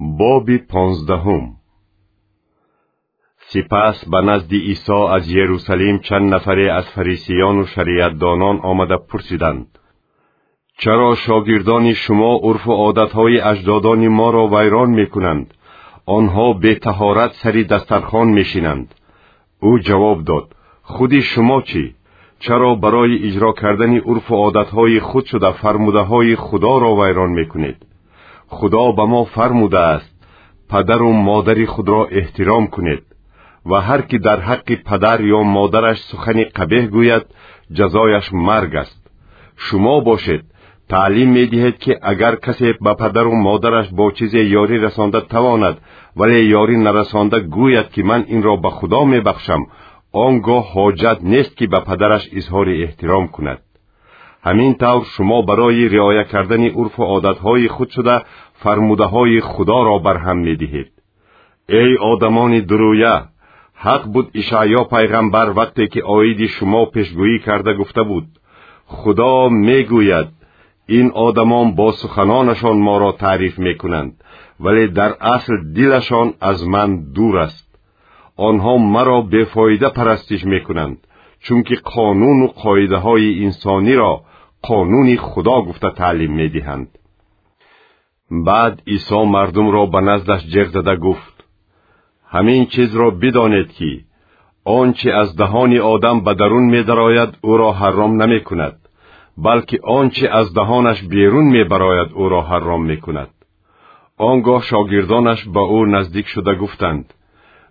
боби понздаҳум сипас ба назди исо аз ерусалим чанд нафаре аз фарисиёну шариатдонон омада пурсиданд. Чаро шогирдони шумо урфу одатҳои аҷдодони моро вайрон мекунанд? Онҳо бетаҳорат сари дастархон мешинанд ӯ ҷавоб дод худи шумо чӣ? Чаро барои иҷро кардани урфу одатҳои худ шуда фармудаҳои худоро вайрон мекунед худо ба мо фармудааст падару модари худро эҳтиром кунед ва ҳар ки дар ҳаққи падар ё модараш сухани қабеҳ гӯяд ҷазояш марг аст. Шумо бошед таълим медиҳед ки агар касе ба падару модараш бо чизе ёрӣ расонда тавонад вале ёрӣ нарасонда гӯяд ки ман инро ба худо мебахшам он гоҳ ҳоҷат нест ки ба падараш изҳори эҳтиром кунад ҳамин тавр шумо барои риоя кардани урфу одатҳои худ шуда фармудаҳои худоро барҳам медиҳед эй одамони дурӯя ҳақ буд ишаъё пайғамбар вақте ки оиди шумо пешгӯӣ карда гуфта буд худо мегӯяд ин одамон бо суханонашон моро таъриф мекунанд вале дар асл дилашон аз ман дур аст онҳо маро бефоида парастиш мекунанд чунки қонуну қоидаҳои инсониро қонуни худо гуфта таълим медиҳанд баъд исо мардумро ба наздаш ҷеғ зада гуфт ҳамин чизро бидонед ки он чӣ аз даҳони одам ба дарун медарояд ӯро ҳарром намекунад балки он чӣ аз даҳонаш берун мебарояд ӯро ҳарром мекунад он гоҳ шогирдонаш ба ӯ наздик шуда гуфтанд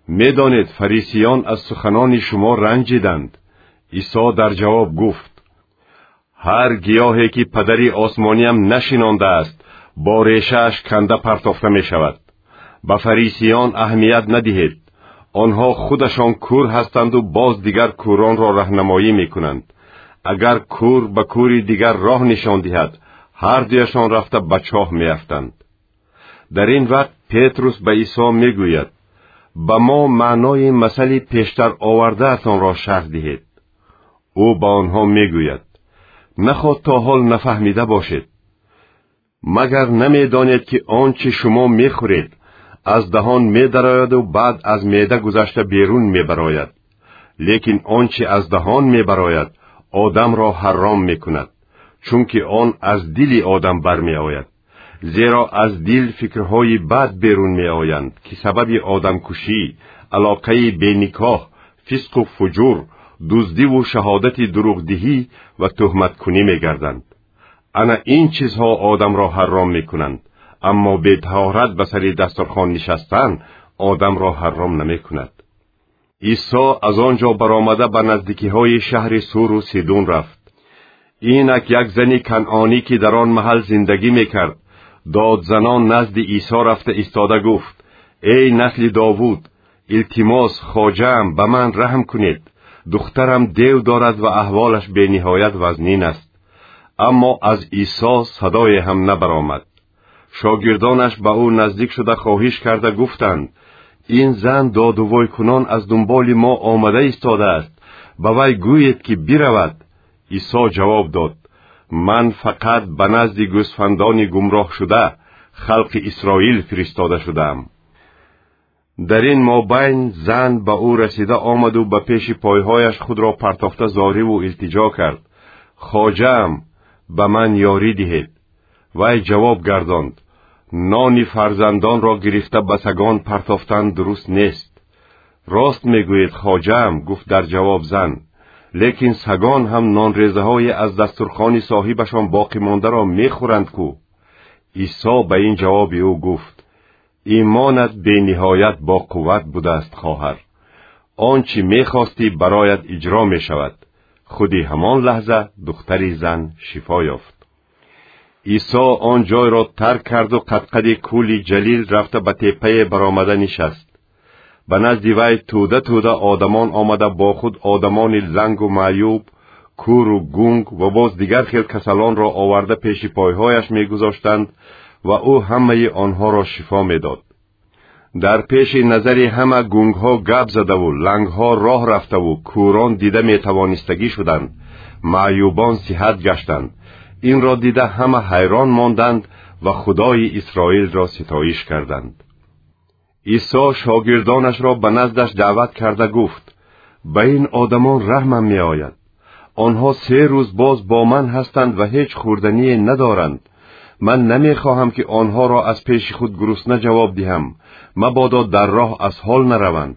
медонед фарисиён аз суханони шумо ранҷиданд исо дар ҷавоб гуфт ҳар гиёҳе ки падари осмониям нашинондааст бо решааш канда партофта мешавад. Ба фарисиён аҳамият надиҳед. Онҳо худашон кур ҳастанду боз дигар кӯронро раҳнамоӣ мекунанд. Агар кур ба кӯри дигар роҳ нишон диҳад ҳардуяшон рафта ба чоҳ меафтанд. Дар ин вақт петрус ба исо мегӯяд. Ба мо маънои масали пештар овардаатонро шарҳ диҳед ӯ ба онҳо мегӯяд наход то ҳол нафаҳмида бошед. Магар намедонед ки он чӣ шумо мехӯред аз даҳон медарояду баъд аз меъда гузашта берун мебарояд. Лекин он чӣ аз даҳон мебарояд одамро ҳарром мекунад чунки он аз дили одам бармеояд. Зеро аз дил фикрҳои бад берун меоянд ки сабаби одамкушӣ алоқаи беникоҳ фисқу фуҷур дуздиву шаҳодати дурӯғдиҳӣ ва тӯҳматкунӣ мегарданд. Ана ин чизҳо одамро ҳарром мекунанд аммо бетаҳорат ба сари дастархон нишастан одамро ҳарром намекунад. Исо аз он ҷо баромада ба наздикиҳои шаҳри суру сидун рафт. Инак як зани канъонӣ ки дар он маҳал зиндагӣ мекард додзанон назди исо рафта истода гуфт эй насли довуд илтимос хоҷаам ба ман раҳм кунед духтарам дев дорад ва аҳволаш бениҳоят вазнин аст. Аммо аз исо садое ҳам набаромад. Шогирдонаш ба ӯ наздик шуда хоҳиш карда гуфтанд ин зан додувойкунон аз дунболи мо омада истодааст ба вай гӯед ки биравад? Исо ҷавоб дод ман фақат ба назди гӯсфандони гумроҳ шуда халқи исроил фиристода шудаам дар ин мобайн зан ба ӯ расида омаду ба пеши пойҳояш худро партофта зориву илтиҷо кард. Хоҷаам ба ман ёрӣ диҳед вай ҷавоб гардонд. Нони фарзандонро гирифта ба сагон партофтан дуруст нест рост мегӯед хоҷаам гуфт дар ҷавоб зан. Лекин сагон ҳам нонрезаҳое аз дастурхони соҳибашон боқимондаро мехӯранд кӯ исо ба ин ҷавоби ӯ гуфт имонат бениҳоят боқувват будааст хоҳар. Он чӣ мехостӣ бароят иҷро мешавад? Худи ҳамон лаҳза духтари зан шифо ёфт. Исо он ҷойро тарк карду қадқади кӯли ҷалил рафта ба теппае баромада нишаст. Ба назди вай тӯда тӯда одамон омада бо худ одамони лангу маъюб кӯру гунг ва боз дигар хел касалонро оварда пеши пойҳояш мегузоштанд ва ӯ ҳамаи онҳоро шифо медод дар пеши و او همه آنها را شفا می‌داد. در پیش نظر همه گنگ ها گب زده و لنگ ها راه رفته و کوران دیده می توانستگی شدند. معیوبان صحت گشتند. این را دیده همه حیران ماندند و خدای اسرائیل را ستایش کردند. عیسی شاگردانش را به نزدش دعوت کرده گفت به این آدمان رحمم می آید آنها سه روز باز با من هستند و هیچ خوردنی ندارند. ман намехоҳам ки онҳоро аз пеши худ гурусна ҷавоб диҳам. Мабодо дар роҳ аз ҳол нараванд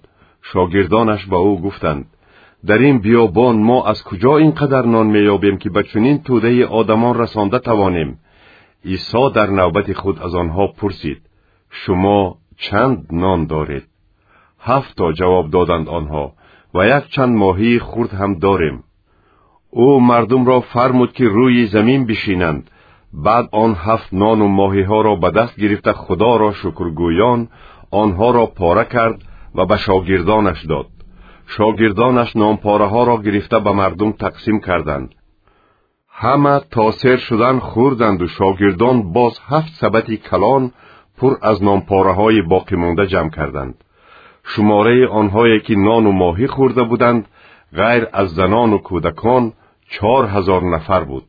шогирдонаш ба ӯ гуфтанд дар ин биёбон мо аз куҷо ин қадар нон меёбем ки ба чунин тӯдаи одамон расонда тавонем? Исо дар навбати худ аз онҳо пурсид шумо чанд нон доред? Ҳафто ҷавоб доданд онҳо ва як чанд моҳии хурд ҳам дорем ӯ мардумро фармуд ки рӯи замин бишинанд баъд он ҳафт нону моҳиҳоро ба даст гирифта худоро шукргӯён онҳоро пора кард ва ба шогирдонаш дод. Шогирдонаш номпораҳоро гирифта ба мардум тақсим карданд. Ҳама то сер шудан хӯрданду шогирдон боз ҳафт сабати калон пур аз номпораҳои боқимонда ҷамъ карданд. Шумораи онҳое ки нону моҳӣ хӯрда буданд ғайр аз занону кӯдакон чор ҳазор нафар буд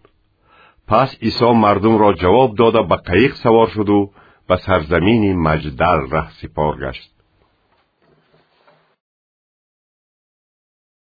пас исо мардумро ҷавоб дода ба қаиқ савор шуду ба сарзамини маҷдал раҳсипор гашт.